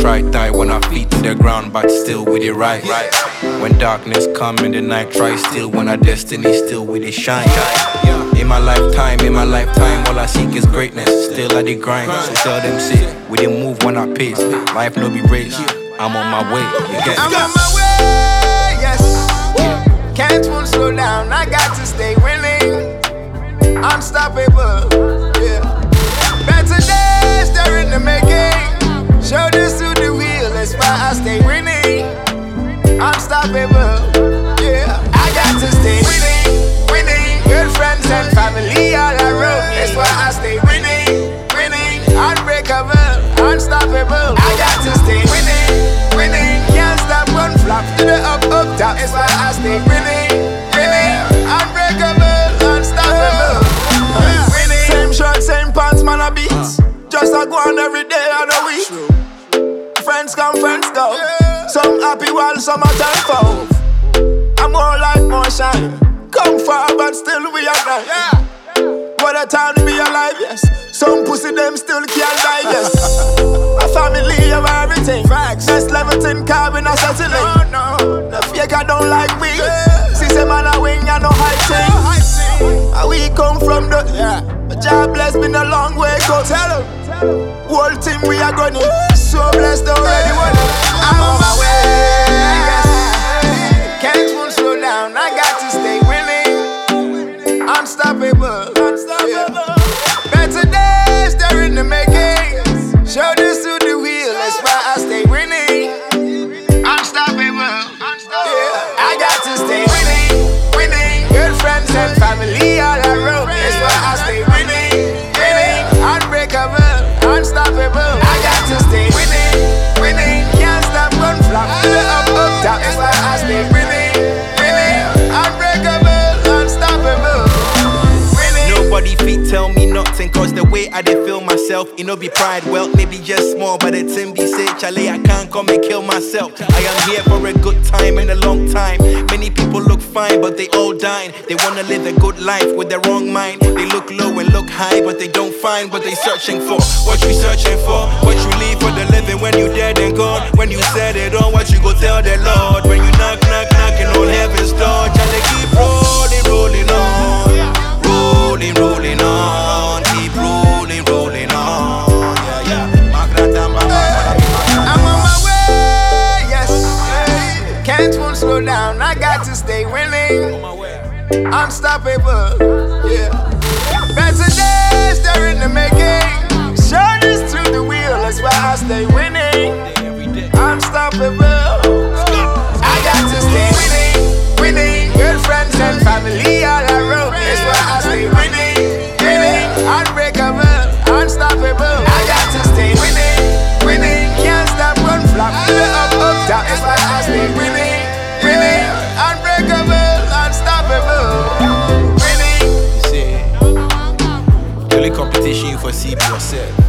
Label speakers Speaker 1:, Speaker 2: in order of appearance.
Speaker 1: try die when our feet to the ground, but still with it right. When darkness come in the night, try still when our destiny still with it shine. In my lifetime, in my lifetime, all I seek is greatness. Still I the grind, so tell them sit. We didn't move when I pace. Life no be race. I'm on my way. You get
Speaker 2: I'm on my way, yes. Can't won't slow down. Happy while some are time for. I'm more like motion. Come far, but still we are right. Yeah. What a time to be alive, yes. Some pussy them still can't digest. A family of everything. Facts. Next level tin carbon a settling. No, no. The fake I don't like we. See say man a wing and no high thing. And we come from the yeah. But job bless been a long way go. Tell Tell 'em. Whole team we are gonna. So blessed already. Down. I got to stay winning. Unstoppable. Unstoppable. Better
Speaker 1: myself, it no be pride, well, maybe just small, but it's in say, Charlie, I can't come and kill myself. I am here for a good time and a long time. Many people look fine, but they all dying. They wanna live a good life with their wrong mind. They look low and look high, but they don't find what they searching for. What you searching for? What you leave for the living when you dead and gone? When you said it all, what you go tell the Lord?
Speaker 2: Can't won't slow down. I got to stay winning. Unstoppable, yeah. Better days they're in the making.
Speaker 1: Competition you foresee